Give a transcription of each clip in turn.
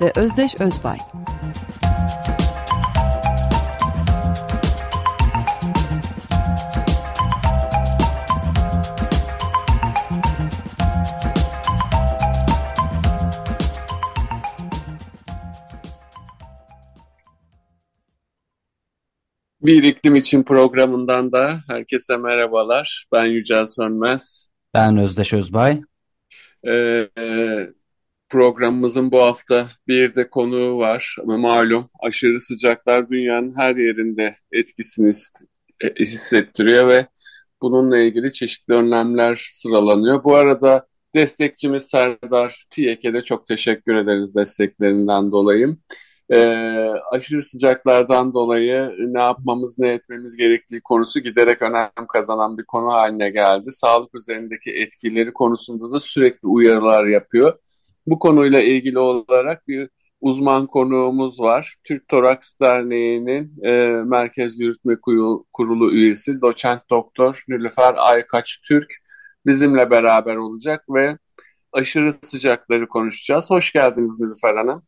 ve Özdeş Özbay. Bir iklim için programından da herkese merhabalar. Ben Yücel Sönmez. Ben Özdeş Özbay. Ee, programımızın bu hafta bir de konuğu var. Ama malum aşırı sıcaklar dünyanın her yerinde etkisini e, hissettiriyor ve bununla ilgili çeşitli önlemler sıralanıyor. Bu arada destekçimiz Serdar Tiyek'e de çok teşekkür ederiz desteklerinden dolayı e, aşırı sıcaklardan dolayı ne yapmamız ne etmemiz gerektiği konusu giderek önem kazanan bir konu haline geldi. Sağlık üzerindeki etkileri konusunda da sürekli uyarılar yapıyor. Bu konuyla ilgili olarak bir uzman konuğumuz var. Türk Toraks Derneği'nin e, Merkez Yürütme Kurulu üyesi doçent doktor Nülüfer Aykaç Türk bizimle beraber olacak ve aşırı sıcakları konuşacağız. Hoş geldiniz Nülüfer Hanım.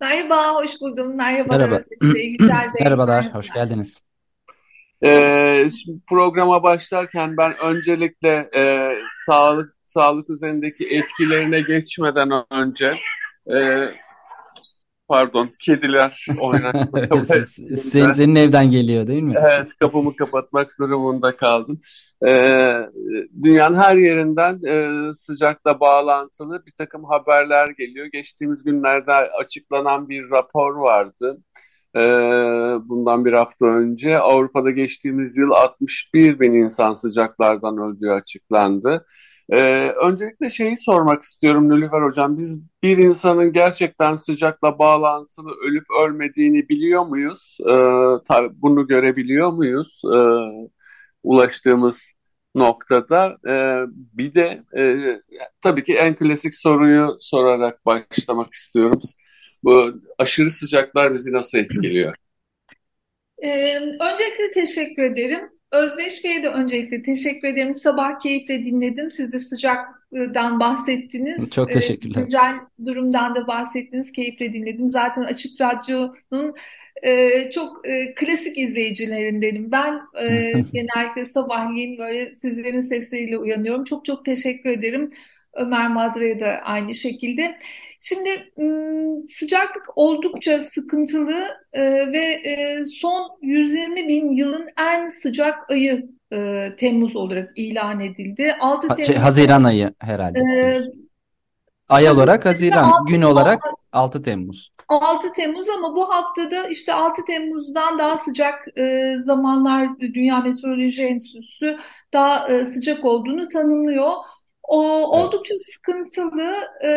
Merhaba, hoş buldum. Merhabalar Merhaba. Özdeş Bey, Yücel Bey. Merhabalar, hoş geldiniz. Ee, şimdi programa başlarken ben öncelikle e, sağlık sağlık üzerindeki etkilerine geçmeden önce e, pardon kediler oynamak. Sen, senin evden geliyor değil mi? Evet kapımı kapatmak durumunda kaldım. Ee, dünyanın her yerinden e, sıcakla bağlantılı bir takım haberler geliyor. Geçtiğimiz günlerde açıklanan bir rapor vardı. Ee, bundan bir hafta önce Avrupa'da geçtiğimiz yıl 61 bin insan sıcaklardan öldüğü açıklandı. Ee, öncelikle şeyi sormak istiyorum Nülüfer Hocam. Biz bir insanın gerçekten sıcakla bağlantılı ölüp ölmediğini biliyor muyuz? Ee, bunu görebiliyor muyuz? Ee, ulaştığımız noktada. Ee, bir de e, tabii ki en klasik soruyu sorarak başlamak istiyorum. Bu aşırı sıcaklar bizi nasıl etkiliyor? Ee, öncelikle teşekkür ederim. Özdeş Bey'e de öncelikle teşekkür ederim. Sabah keyifle dinledim. Siz de sıcaktan bahsettiniz. Çok teşekkürler. Ee, güzel durumdan da bahsettiniz. Keyifle dinledim. Zaten Açık Radyo'nun e, çok e, klasik izleyicilerindenim. Ben e, genellikle sabahleyin böyle sizlerin sesleriyle uyanıyorum. Çok çok teşekkür ederim. Ömer Madra'ya da aynı şekilde. Şimdi sıcaklık oldukça sıkıntılı ve son 120 bin yılın en sıcak ayı Temmuz olarak ilan edildi. 6 Temmuz, şey, Haziran ayı herhalde. E, Ay olarak Haziran, 6, gün olarak 6 Temmuz. 6 Temmuz ama bu haftada işte 6 Temmuz'dan daha sıcak e, zamanlar Dünya Meteoroloji Enstitüsü daha e, sıcak olduğunu tanımlıyor. O, oldukça sıkıntılı. E,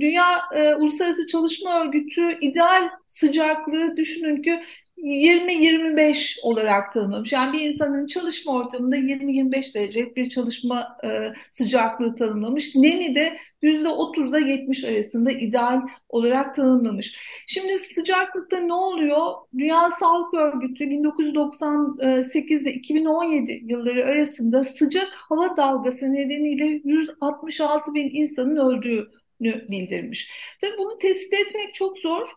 Dünya e, Uluslararası Çalışma Örgütü ideal sıcaklığı düşünün ki 20-25 olarak tanımlamış. Yani bir insanın çalışma ortamında 20-25 derecelik bir çalışma e, sıcaklığı tanımlamış. Nemi de %30'da 70 arasında ideal olarak tanımlamış. Şimdi sıcaklıkta ne oluyor? Dünya Sağlık Örgütü 1998 ile 2017 yılları arasında sıcak hava dalgası nedeniyle 166 bin insanın öldüğü bildirmiş. Tabii bunu tespit etmek çok zor.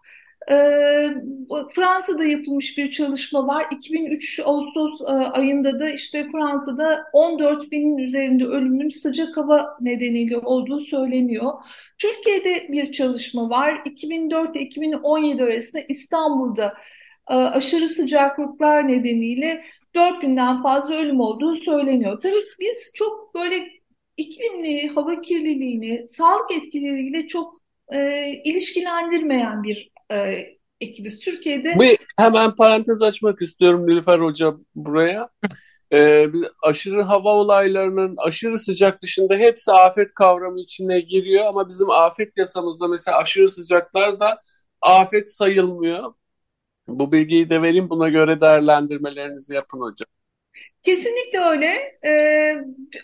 Ee, Fransa'da yapılmış bir çalışma var. 2003 Ağustos e, ayında da işte Fransa'da 14 binin üzerinde ölümün sıcak hava nedeniyle olduğu söyleniyor. Türkiye'de bir çalışma var. 2004 ile 2017 arasında İstanbul'da e, aşırı sıcaklıklar nedeniyle 4 binden fazla ölüm olduğu söyleniyor. Tabii biz çok böyle iklimli, hava kirliliğini, sağlık etkileriyle çok e, ilişkilendirmeyen bir e, ekibiz. Türkiye'de... Bir hemen parantez açmak istiyorum Nilüfer Hoca buraya. Ee, aşırı hava olaylarının aşırı sıcak dışında hepsi afet kavramı içine giriyor ama bizim afet yasamızda mesela aşırı sıcaklar da afet sayılmıyor. Bu bilgiyi de vereyim buna göre değerlendirmelerinizi yapın hocam. Kesinlikle öyle. Ee,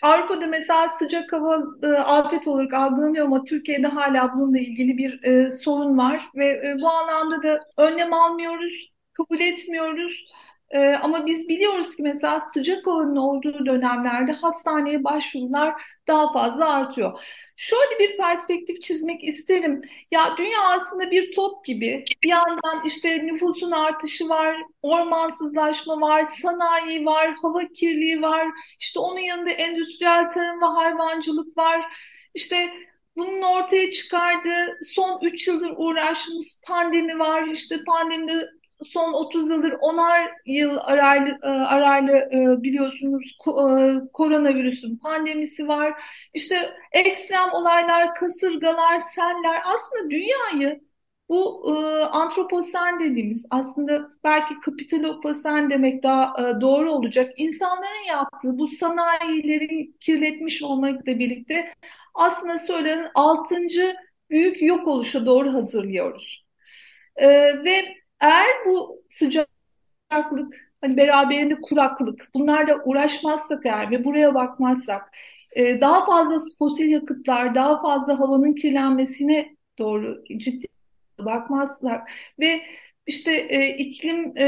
Avrupa'da mesela sıcak hava e, afet olarak algılanıyor ama Türkiye'de hala bununla ilgili bir e, sorun var ve e, bu anlamda da önlem almıyoruz, kabul etmiyoruz. E, ama biz biliyoruz ki mesela sıcak havanın olduğu dönemlerde hastaneye başvurular daha fazla artıyor. Şöyle bir perspektif çizmek isterim. Ya dünya aslında bir top gibi. Bir yandan işte nüfusun artışı var, ormansızlaşma var, sanayi var, hava kirliliği var. İşte onun yanında endüstriyel tarım ve hayvancılık var. İşte bunun ortaya çıkardığı son 3 yıldır uğraştığımız pandemi var. İşte pandemide son 30 yıldır onar yıl araylı, e, araylı e, biliyorsunuz e, koronavirüsün pandemisi var. İşte ekstrem olaylar, kasırgalar, seller aslında dünyayı bu antroposen dediğimiz aslında belki kapitaloposen demek daha doğru olacak. İnsanların yaptığı bu sanayilerin kirletmiş olmakla birlikte aslında söylenen altıncı büyük yok oluşa doğru hazırlıyoruz. ve eğer bu sıcaklık, hani beraberinde kuraklık, bunlarla uğraşmazsak eğer ve buraya bakmazsak, e, daha fazla fosil yakıtlar, daha fazla havanın kirlenmesine doğru ciddi bakmazsak ve işte e, iklim e,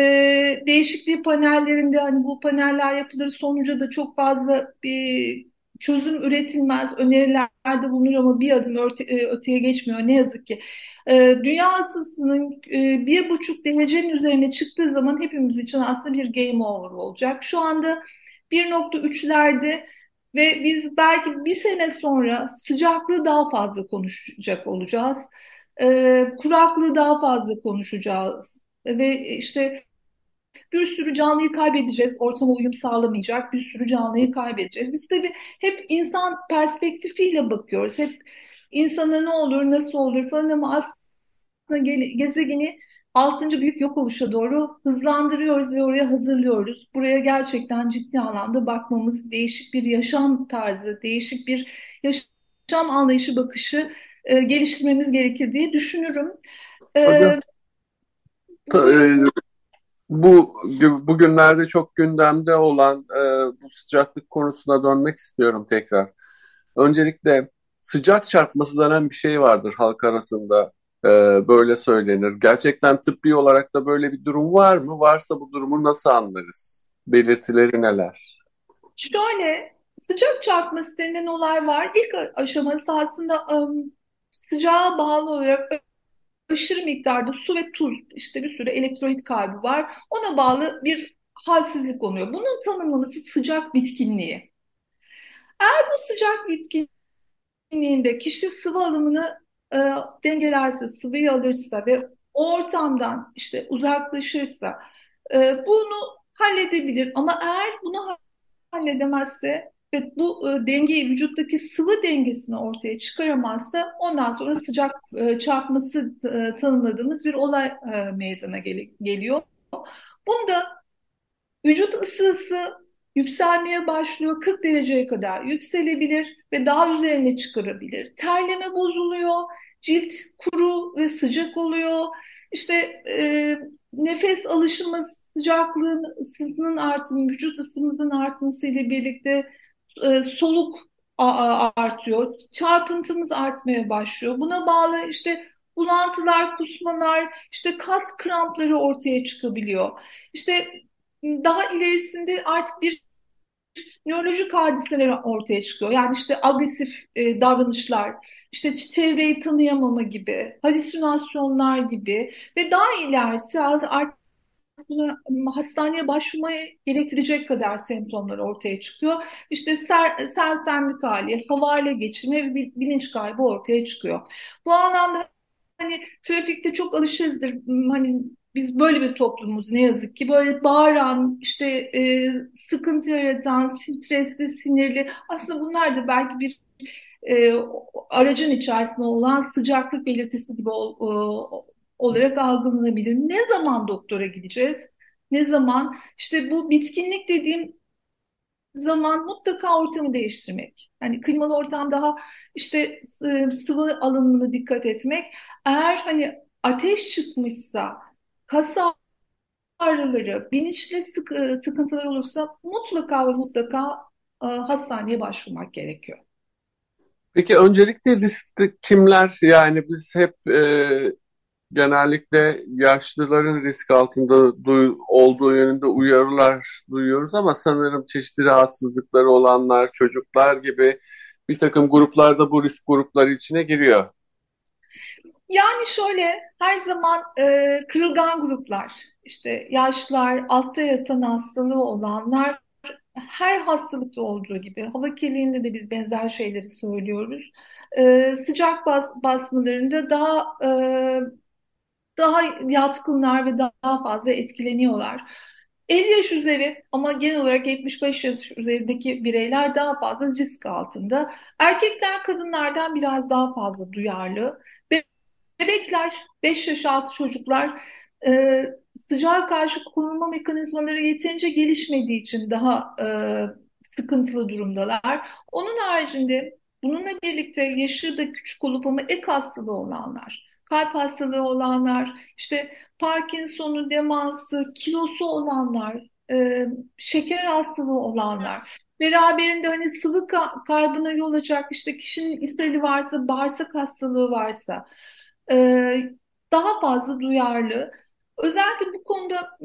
değişikliği panellerinde hani bu paneller yapılır sonuca da çok fazla bir çözüm üretilmez, önerilerde bulunur ama bir adım öte, e, öteye geçmiyor ne yazık ki. E, dünya ısısının e, bir buçuk derecenin üzerine çıktığı zaman hepimiz için aslında bir game over olacak. Şu anda 1.3'lerde ve biz belki bir sene sonra sıcaklığı daha fazla konuşacak olacağız. Kuraklığı daha fazla konuşacağız. Ve işte bir sürü canlıyı kaybedeceğiz. Ortama uyum sağlamayacak bir sürü canlıyı kaybedeceğiz. Biz tabii hep insan perspektifiyle bakıyoruz. Hep insana ne olur, nasıl olur falan ama aslında gezegeni altıncı büyük yok oluşa doğru hızlandırıyoruz ve oraya hazırlıyoruz. Buraya gerçekten ciddi anlamda bakmamız, değişik bir yaşam tarzı, değişik bir yaşam anlayışı, bakışı e, geliştirmemiz gerekir diye düşünürüm. E, Hocam, e, bu bugünlerde çok gündemde olan e, bu sıcaklık konusuna dönmek istiyorum tekrar. Öncelikle sıcak çarpması denen bir şey vardır halk arasında. E, böyle söylenir. Gerçekten tıbbi olarak da böyle bir durum var mı? Varsa bu durumu nasıl anlarız? Belirtileri neler? Şöyle sıcak çarpması denen olay var. İlk aşaması aslında um, sıcağa bağlı olarak aşırı miktarda su ve tuz, işte bir sürü elektrolit kaybı var. Ona bağlı bir halsizlik oluyor. Bunun tanımlaması sıcak bitkinliği. Eğer bu sıcak bitkinliğinde kişi sıvı alımını e, dengelerse, sıvıyı alırsa ve ortamdan işte uzaklaşırsa e, bunu halledebilir. Ama eğer bunu halledemezse ve bu e, dengeyi vücuttaki sıvı dengesini ortaya çıkaramazsa ondan sonra sıcak e, çarpması e, tanımladığımız bir olay e, meydana gel geliyor. Bunda vücut ısısı yükselmeye başlıyor 40 dereceye kadar yükselebilir ve daha üzerine çıkarabilir. Terleme bozuluyor, cilt kuru ve sıcak oluyor. İşte e, nefes alışımı sıcaklığın ısısının artması, vücut ısımızın artması ile birlikte e, soluk artıyor, çarpıntımız artmaya başlıyor. Buna bağlı işte bulantılar, kusmalar, işte kas krampları ortaya çıkabiliyor. İşte daha ilerisinde artık bir nörolojik hadiseler ortaya çıkıyor. Yani işte agresif e, davranışlar, işte çevreyi tanıyamama gibi, halüsinasyonlar gibi ve daha ilerisi artık bunu hastaneye başvurmaya gerektirecek kadar semptomlar ortaya çıkıyor. İşte ser, sersemlik hali, havale geçirme ve bilinç kaybı ortaya çıkıyor. Bu anlamda hani trafikte çok alışırızdır. Hani biz böyle bir toplumumuz ne yazık ki böyle bağıran, işte e, sıkıntı yaratan, stresli, sinirli aslında bunlar da belki bir e, aracın içerisinde olan sıcaklık belirtisi gibi ol, olarak algılanabilir. Ne zaman doktora gideceğiz? Ne zaman? İşte bu bitkinlik dediğim zaman mutlaka ortamı değiştirmek. Yani klimalı ortam daha işte e, sıvı alımına dikkat etmek. Eğer hani ateş çıkmışsa, kas ağrıları, bilinçli sık, e, sıkıntılar olursa mutlaka ve mutlaka e, hastaneye başvurmak gerekiyor. Peki öncelikle riskli kimler? Yani biz hep e, genellikle yaşlıların risk altında duy, olduğu yönünde uyarılar duyuyoruz ama sanırım çeşitli rahatsızlıkları olanlar, çocuklar gibi bir takım gruplarda bu risk grupları içine giriyor. Yani şöyle her zaman e, kırılgan gruplar, işte yaşlılar, altta yatan hastalığı olanlar her hastalıkta olduğu gibi hava kirliliğinde de biz benzer şeyleri söylüyoruz. E, sıcak bas, basmalarında daha e, daha yatkınlar ve daha fazla etkileniyorlar. 50 yaş üzeri ama genel olarak 75 yaş üzerindeki bireyler daha fazla risk altında. Erkekler kadınlardan biraz daha fazla duyarlı. Bebekler, 5 yaş altı çocuklar e, sıcağa karşı korunma mekanizmaları yeterince gelişmediği için daha e, sıkıntılı durumdalar. Onun haricinde bununla birlikte yaşı da küçük olup ama ek hastalığı olanlar, kalp hastalığı olanlar, işte Parkinson'u, demansı, kilosu olanlar, e, şeker hastalığı olanlar, beraberinde hani sıvı kaybına yol açacak işte kişinin ishali varsa, bağırsak hastalığı varsa e, daha fazla duyarlı. Özellikle bu konuda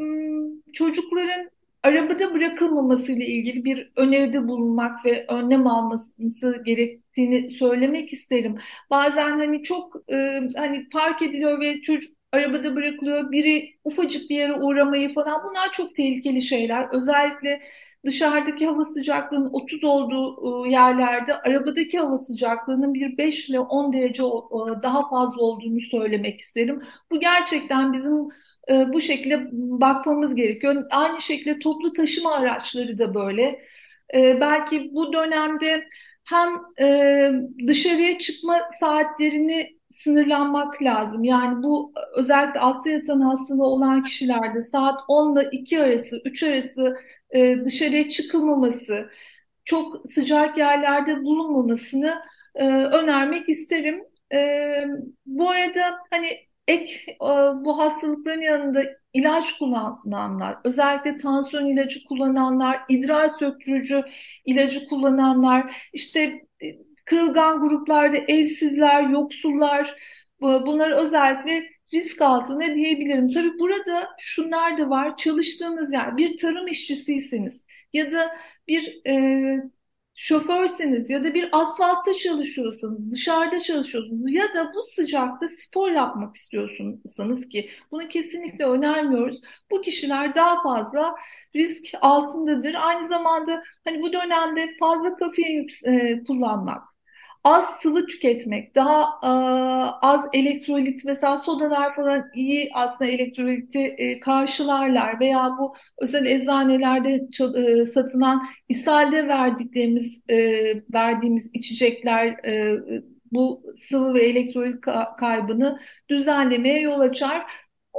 çocukların arabada bırakılmaması ile ilgili bir öneride bulunmak ve önlem alması gerektiğini söylemek isterim. Bazen hani çok e, hani park ediliyor ve çocuk arabada bırakılıyor, biri ufacık bir yere uğramayı falan bunlar çok tehlikeli şeyler. Özellikle dışarıdaki hava sıcaklığının 30 olduğu e, yerlerde arabadaki hava sıcaklığının bir 5 ile 10 derece daha fazla olduğunu söylemek isterim. Bu gerçekten bizim e, bu şekilde bakmamız gerekiyor. Aynı şekilde toplu taşıma araçları da böyle. E, belki bu dönemde hem dışarıya çıkma saatlerini sınırlanmak lazım. Yani bu özellikle altta yatan hastalığı olan kişilerde saat 10 ile 2 arası, 3 arası e, dışarıya çıkılmaması, çok sıcak yerlerde bulunmamasını e, önermek isterim. E, bu arada hani ek e, bu hastalıkların yanında ilaç kullananlar, özellikle tansiyon ilacı kullananlar, idrar söktürücü ilacı kullananlar, işte e, kırılgan gruplarda evsizler, yoksullar, bunları özellikle risk altında diyebilirim. Tabii burada şunlar da var. Çalıştığınız yer bir tarım işçisiyseniz ya da bir e, şoförseniz ya da bir asfaltta çalışıyorsanız, dışarıda çalışıyorsunuz ya da bu sıcakta spor yapmak istiyorsanız ki bunu kesinlikle önermiyoruz. Bu kişiler daha fazla risk altındadır. Aynı zamanda hani bu dönemde fazla kafein e, kullanmak, az sıvı tüketmek, daha e, az elektrolit mesela sodalar falan iyi aslında elektroliti e, karşılarlar veya bu özel eczanelerde e, satılan ishalde verdiklerimiz e, verdiğimiz içecekler e, bu sıvı ve elektrolit kaybını düzenlemeye yol açar.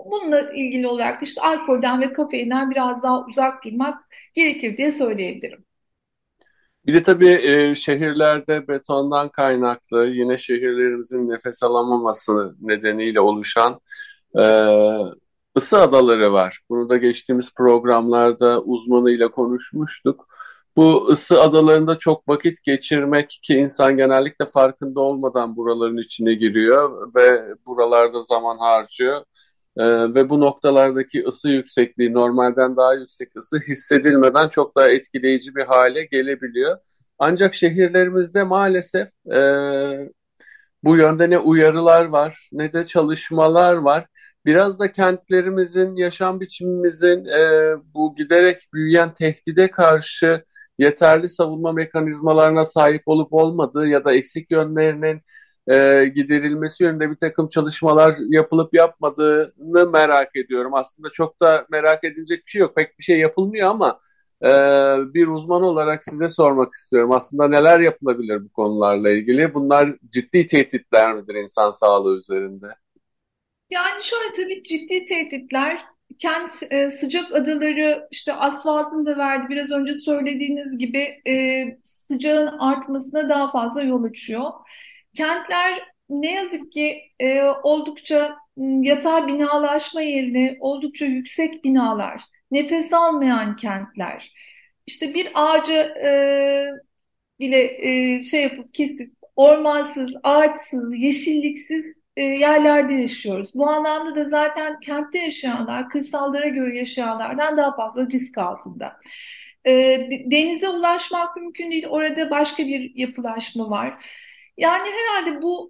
Bununla ilgili olarak işte alkolden ve kafeinden biraz daha uzak durmak gerekir diye söyleyebilirim. Bir de tabii e, şehirlerde betondan kaynaklı yine şehirlerimizin nefes alamaması nedeniyle oluşan e, ısı adaları var. Bunu da geçtiğimiz programlarda uzmanıyla konuşmuştuk. Bu ısı adalarında çok vakit geçirmek ki insan genellikle farkında olmadan buraların içine giriyor ve buralarda zaman harcıyor. Ee, ve bu noktalardaki ısı yüksekliği normalden daha yüksek ısı hissedilmeden çok daha etkileyici bir hale gelebiliyor. Ancak şehirlerimizde maalesef e, bu yönde ne uyarılar var ne de çalışmalar var. Biraz da kentlerimizin, yaşam biçimimizin e, bu giderek büyüyen tehdide karşı yeterli savunma mekanizmalarına sahip olup olmadığı ya da eksik yönlerinin e, giderilmesi yönünde bir takım çalışmalar yapılıp yapmadığını merak ediyorum. Aslında çok da merak edilecek bir şey yok. Pek bir şey yapılmıyor ama e, bir uzman olarak size sormak istiyorum. Aslında neler yapılabilir bu konularla ilgili? Bunlar ciddi tehditler midir insan sağlığı üzerinde? Yani şöyle tabii ciddi tehditler kent e, sıcak adaları işte asfaltın da verdi biraz önce söylediğiniz gibi e, sıcağın artmasına daha fazla yol açıyor. Kentler ne yazık ki e, oldukça yatay binalaşma yerine oldukça yüksek binalar, nefes almayan kentler, işte bir ağacı e, bile e, şey yapıp kesip ormansız, ağaçsız, yeşilliksiz e, yerlerde yaşıyoruz. Bu anlamda da zaten kentte yaşayanlar, kırsallara göre yaşayanlardan daha fazla risk altında. E, denize ulaşmak mümkün değil. Orada başka bir yapılaşma var. Yani herhalde bu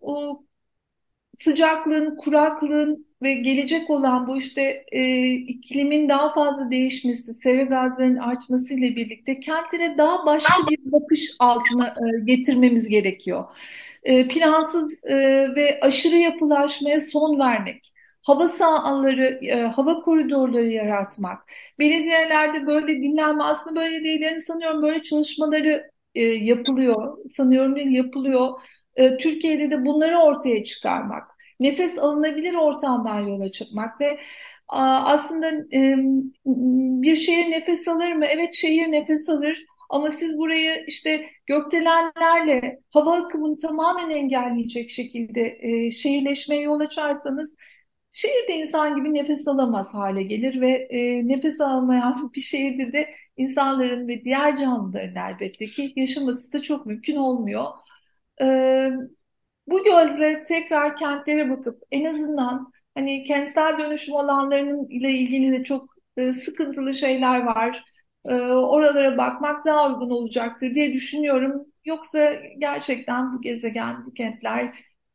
sıcaklığın, kuraklığın ve gelecek olan bu işte e, iklimin daha fazla değişmesi, sera gazlarının artmasıyla birlikte kentlere daha başka bir bakış altına e, getirmemiz gerekiyor. E, plansız e, ve aşırı yapılaşmaya son vermek hava sahaları, e, hava koridorları yaratmak. Belediyelerde böyle dinlenme aslında belediyelerin sanıyorum böyle çalışmaları e, yapılıyor. Sanıyorum değil yapılıyor. E, Türkiye'de de bunları ortaya çıkarmak, nefes alınabilir ortamdan yola çıkmak ve aslında e, bir şehir nefes alır mı? Evet şehir nefes alır ama siz burayı işte gökdelenlerle hava akımını tamamen engelleyecek şekilde e, şehirleşmeye yol açarsanız şehirde insan gibi nefes alamaz hale gelir ve e, nefes almayan bir şehirde de insanların ve diğer canlıların elbette ki yaşaması da çok mümkün olmuyor. Ee, bu gözle tekrar kentlere bakıp en azından hani kentsel dönüşüm alanlarının ile ilgili de çok e, sıkıntılı şeyler var. E, oralara bakmak daha uygun olacaktır diye düşünüyorum. Yoksa gerçekten bu gezegen, bu kentler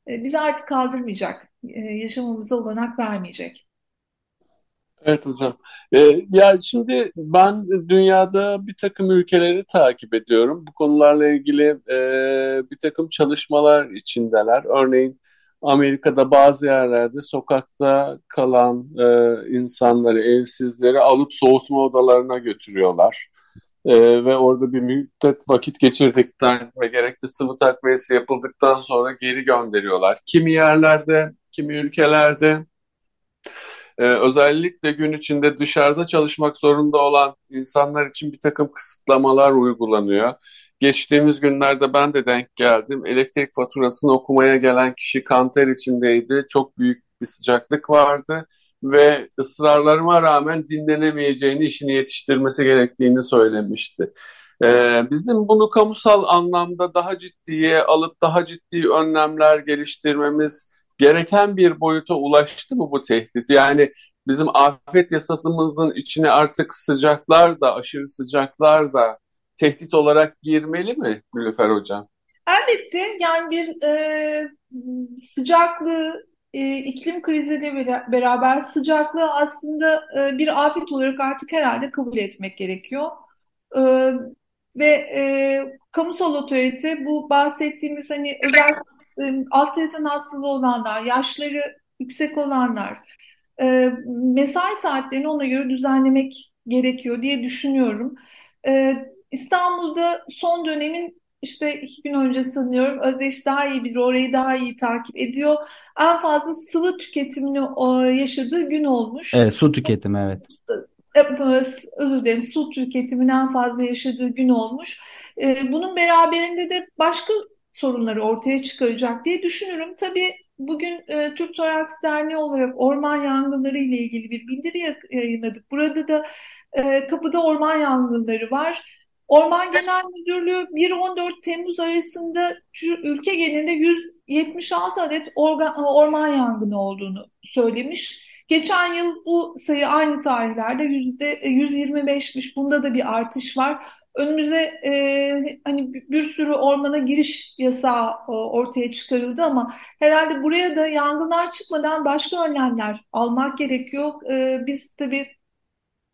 e, bizi artık kaldırmayacak, e, yaşamamıza olanak vermeyecek. Evet hocam. Ee, ya şimdi ben dünyada bir takım ülkeleri takip ediyorum. Bu konularla ilgili e, bir takım çalışmalar içindeler. Örneğin Amerika'da bazı yerlerde sokakta kalan e, insanları, evsizleri alıp soğutma odalarına götürüyorlar. E, ve orada bir müddet vakit geçirdikten ve gerekli sıvı takviyesi yapıldıktan sonra geri gönderiyorlar. Kimi yerlerde, kimi ülkelerde ee, özellikle gün içinde dışarıda çalışmak zorunda olan insanlar için bir takım kısıtlamalar uygulanıyor. Geçtiğimiz günlerde ben de denk geldim. Elektrik faturasını okumaya gelen kişi kanter içindeydi. Çok büyük bir sıcaklık vardı ve ısrarlarıma rağmen dinlenemeyeceğini, işini yetiştirmesi gerektiğini söylemişti. Ee, bizim bunu kamusal anlamda daha ciddiye alıp daha ciddi önlemler geliştirmemiz gereken bir boyuta ulaştı mı bu tehdit? Yani bizim afet yasasımızın içine artık sıcaklar da, aşırı sıcaklar da tehdit olarak girmeli mi Nilüfer Hocam? Elbette yani bir e, sıcaklığı, e, iklim kriziyle beraber sıcaklığı aslında e, bir afet olarak artık herhalde kabul etmek gerekiyor. E, ve e, kamusal otorite bu bahsettiğimiz hani özel alt yatan hastalığı olanlar, yaşları yüksek olanlar, e, mesai saatlerini ona göre düzenlemek gerekiyor diye düşünüyorum. E, İstanbul'da son dönemin işte iki gün önce sanıyorum Özdeş daha iyi bilir, orayı daha iyi takip ediyor. En fazla sıvı tüketimini yaşadığı gün olmuş. Evet, su tüketimi evet. E, özür dilerim, su tüketimini en fazla yaşadığı gün olmuş. Bunun beraberinde de başka sorunları ortaya çıkaracak diye düşünürüm. Tabii bugün e, Türk Toraks Derneği olarak orman yangınları ile ilgili bir bildiri yayınladık. Burada da e, kapıda orman yangınları var. Orman Genel Müdürlüğü 1-14 Temmuz arasında ülke genelinde 176 adet organ, orman yangını olduğunu söylemiş. Geçen yıl bu sayı aynı tarihlerde %125'miş. Bunda da bir artış var önümüze e, hani bir sürü ormana giriş yasağı e, ortaya çıkarıldı ama herhalde buraya da yangınlar çıkmadan başka önlemler almak gerekiyor. E, biz tabii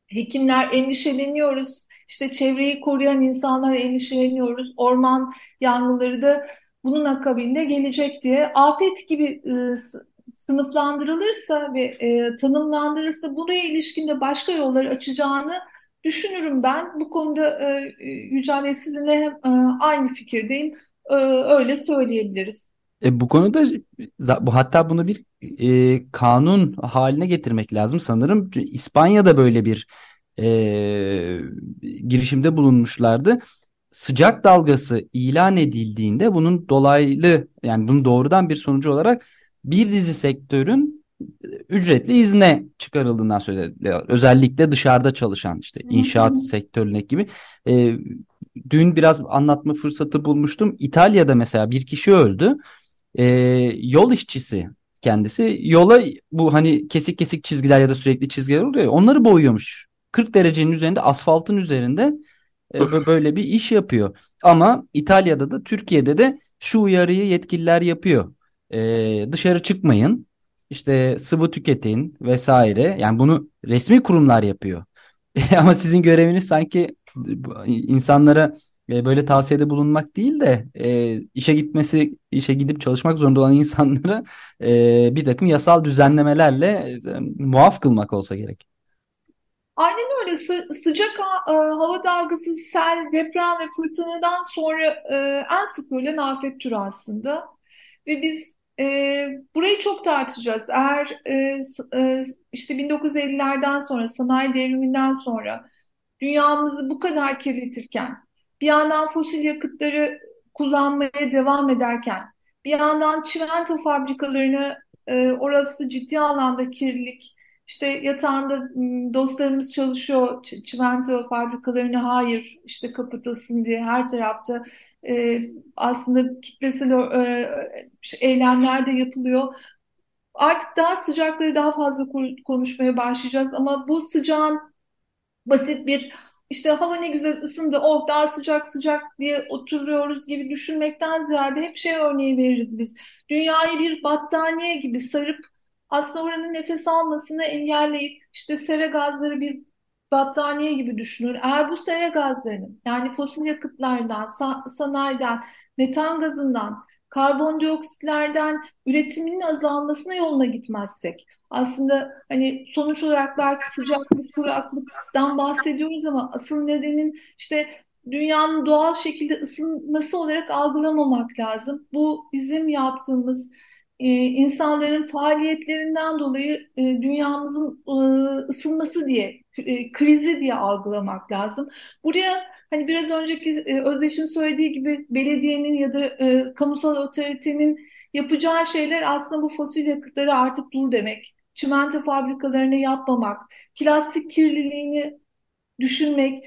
hekimler endişeleniyoruz. İşte çevreyi koruyan insanlar endişeleniyoruz. Orman yangınları da bunun akabinde gelecek diye. Afet gibi e, sınıflandırılırsa ve e, tanımlandırılırsa buraya ilişkin de başka yolları açacağını düşünürüm ben. Bu konuda e, Yücel Bey sizinle e, aynı fikirdeyim. E, öyle söyleyebiliriz. E, bu konuda bu hatta bunu bir e, kanun haline getirmek lazım sanırım. İspanya'da böyle bir e, girişimde bulunmuşlardı. sıcak dalgası ilan edildiğinde bunun dolaylı yani bunun doğrudan bir sonucu olarak bir dizi sektörün ücretli izne çıkarıldığından söylediler. Özellikle dışarıda çalışan işte inşaat sektörüne gibi. E, dün biraz anlatma fırsatı bulmuştum. İtalya'da mesela bir kişi öldü. E, yol işçisi kendisi yola bu hani kesik kesik çizgiler ya da sürekli çizgiler oluyor ya, onları boyuyormuş. 40 derecenin üzerinde asfaltın üzerinde e, böyle bir iş yapıyor. Ama İtalya'da da Türkiye'de de şu uyarıyı yetkililer yapıyor. E, dışarı çıkmayın işte sıvı tüketin vesaire. Yani bunu resmi kurumlar yapıyor. Ama sizin göreviniz sanki insanlara e, böyle tavsiyede bulunmak değil de e, işe gitmesi, işe gidip çalışmak zorunda olan insanlara e, bir takım yasal düzenlemelerle e, muaf kılmak olsa gerek. Aynen öyle. Sı sıcak ha hava dalgası, sel, deprem ve fırtınadan sonra e, en sık ölen afet türü aslında. Ve biz e, burayı çok tartışacağız. Eğer e, e, işte 1950'lerden sonra, sanayi devriminden sonra dünyamızı bu kadar kirletirken, bir yandan fosil yakıtları kullanmaya devam ederken, bir yandan çimento fabrikalarını e, orası ciddi anlamda kirlilik, işte yatağında dostlarımız çalışıyor çimento fabrikalarını hayır işte kapatılsın diye her tarafta e, aslında kitlesel e, eylemler de yapılıyor. Artık daha sıcakları daha fazla konuşmaya başlayacağız ama bu sıcağın basit bir işte hava ne güzel ısındı, oh daha sıcak sıcak diye oturuyoruz gibi düşünmekten ziyade hep şey örneği veririz biz. Dünyayı bir battaniye gibi sarıp aslında oranın nefes almasını engelleyip işte sera gazları bir battaniye gibi düşünür. Eğer bu sera gazlarının yani fosil yakıtlardan, sa sanayiden, metan gazından, karbondioksitlerden üretiminin azalmasına yoluna gitmezsek aslında hani sonuç olarak belki sıcaklık, kuraklıktan bahsediyoruz ama asıl nedenin işte dünyanın doğal şekilde ısınması olarak algılamamak lazım. Bu bizim yaptığımız e, insanların faaliyetlerinden dolayı e, dünyamızın e, ısınması diye, e, krizi diye algılamak lazım. Buraya hani biraz önceki e, Özdeş'in söylediği gibi belediyenin ya da kamusal otoritenin yapacağı şeyler aslında bu fosil yakıtları artık dur demek. Çimento fabrikalarını yapmamak, plastik kirliliğini düşünmek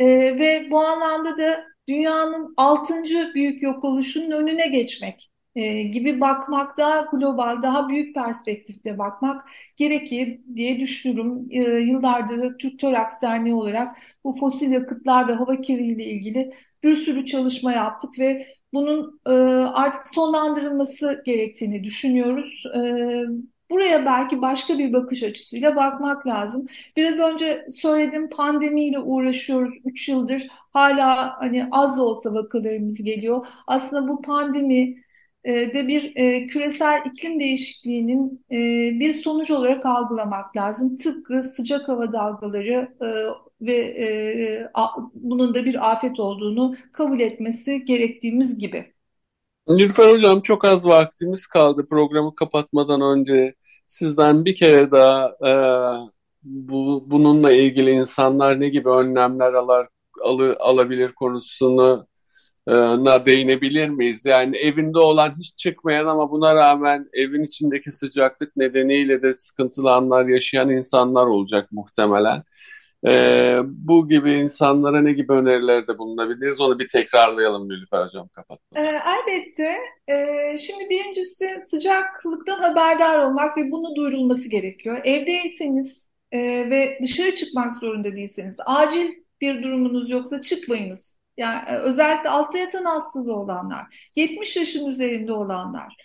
ve bu anlamda da dünyanın altıncı büyük yok oluşunun önüne geçmek e, gibi bakmak daha global, daha büyük perspektifle bakmak gerekir diye düşünüyorum. E, yıllardır Türk Toraks Derneği olarak bu fosil yakıtlar ve hava kirliliği ile ilgili bir sürü çalışma yaptık ve bunun e, artık sonlandırılması gerektiğini düşünüyoruz. Buraya belki başka bir bakış açısıyla bakmak lazım. Biraz önce söyledim pandemiyle uğraşıyoruz 3 yıldır. Hala hani az da olsa vakalarımız geliyor. Aslında bu pandemi de bir e, küresel iklim değişikliğinin e, bir sonuç olarak algılamak lazım. Tıpkı sıcak hava dalgaları ve bunun da bir afet olduğunu kabul etmesi gerektiğimiz gibi. Nilüfer Hocam çok az vaktimiz kaldı programı kapatmadan önce. Sizden bir kere daha e, bu, bununla ilgili insanlar ne gibi önlemler alır, alı, alabilir konusunu na değinebilir miyiz? Yani evinde olan hiç çıkmayan ama buna rağmen evin içindeki sıcaklık nedeniyle de sıkıntılı anlar yaşayan insanlar olacak muhtemelen. Ee, bu gibi insanlara ne gibi önerilerde bulunabiliriz? Onu bir tekrarlayalım Nilüfer Hocam kapatmadan. Ee, elbette. Ee, şimdi birincisi sıcaklıktan haberdar olmak ve bunu duyurulması gerekiyor. Evdeyseniz e, ve dışarı çıkmak zorunda değilseniz, acil bir durumunuz yoksa çıkmayınız. Yani e, özellikle altta yatan hastalığı olanlar, 70 yaşın üzerinde olanlar,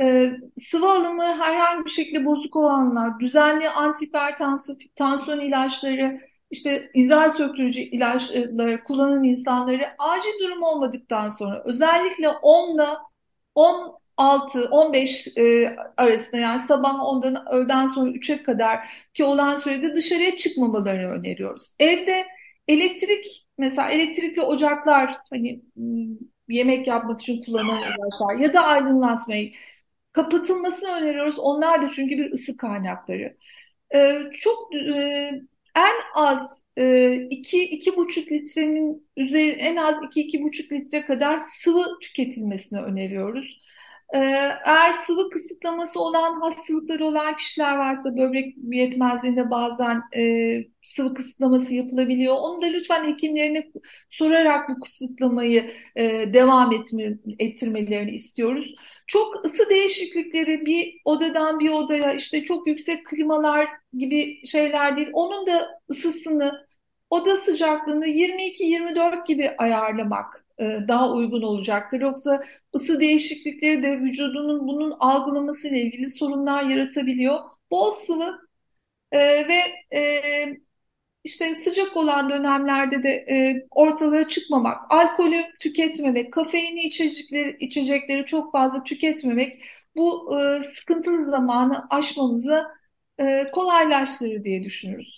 e, sıvı alımı herhangi bir şekilde bozuk olanlar, düzenli antihipertansif tansiyon ilaçları, işte idrar söktürücü ilaçları kullanan insanları acil durum olmadıktan sonra özellikle 10 ile 16-15 e, arasında yani sabah 10'dan öğleden sonra 3'e kadar ki olan sürede dışarıya çıkmamalarını öneriyoruz. Evde elektrik mesela elektrikli ocaklar hani yemek yapmak için kullanılan ilaçlar ya da aydınlatmayı kapatılmasını öneriyoruz. Onlar da çünkü bir ısı kaynakları. Ee, çok e, en az e, iki, iki buçuk litrenin üzeri en az iki, iki buçuk litre kadar sıvı tüketilmesini öneriyoruz. Ee, eğer sıvı kısıtlaması olan hastalıkları olan kişiler varsa böbrek yetmezliğinde bazen e, sıvı kısıtlaması yapılabiliyor. Onu da lütfen hekimlerine sorarak bu kısıtlamayı e, devam etme, ettirmelerini istiyoruz. Çok ısı değişiklikleri bir odadan bir odaya işte çok yüksek klimalar gibi şeyler değil. Onun da ısısını, oda sıcaklığını 22-24 gibi ayarlamak daha uygun olacaktır. Yoksa ısı değişiklikleri de vücudunun bunun algılaması ile ilgili sorunlar yaratabiliyor. Bol sıvı e, ve e, işte sıcak olan dönemlerde de e, ortalığa çıkmamak, alkolü tüketmemek, kafeinli içecekleri, içecekleri çok fazla tüketmemek bu e, sıkıntılı zamanı aşmamızı e, kolaylaştırır diye düşünürüz.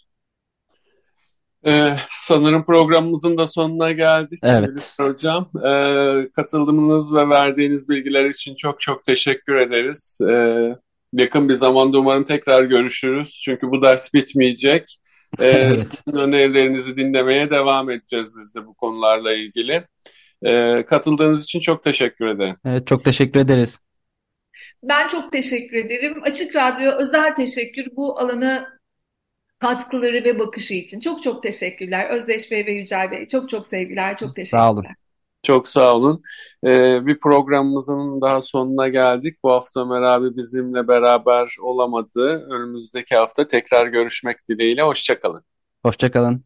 Ee, sanırım programımızın da sonuna geldik. Evet. Hocam, ee, katıldığınız ve verdiğiniz bilgiler için çok çok teşekkür ederiz. Ee, yakın bir zamanda umarım tekrar görüşürüz. Çünkü bu ders bitmeyecek. Ee, evet. Sizin önerilerinizi dinlemeye devam edeceğiz biz de bu konularla ilgili. Ee, katıldığınız için çok teşekkür ederim. Evet, çok teşekkür ederiz. Ben çok teşekkür ederim. Açık Radyo özel teşekkür bu alanı katkıları ve bakışı için. Çok çok teşekkürler. Özdeş Bey ve Yücel Bey. Çok çok sevgiler. Çok teşekkürler. Sağ olun. Çok sağ olun. Ee, bir programımızın daha sonuna geldik. Bu hafta Ömer abi bizimle beraber olamadı. Önümüzdeki hafta tekrar görüşmek dileğiyle. Hoşçakalın. Hoşçakalın.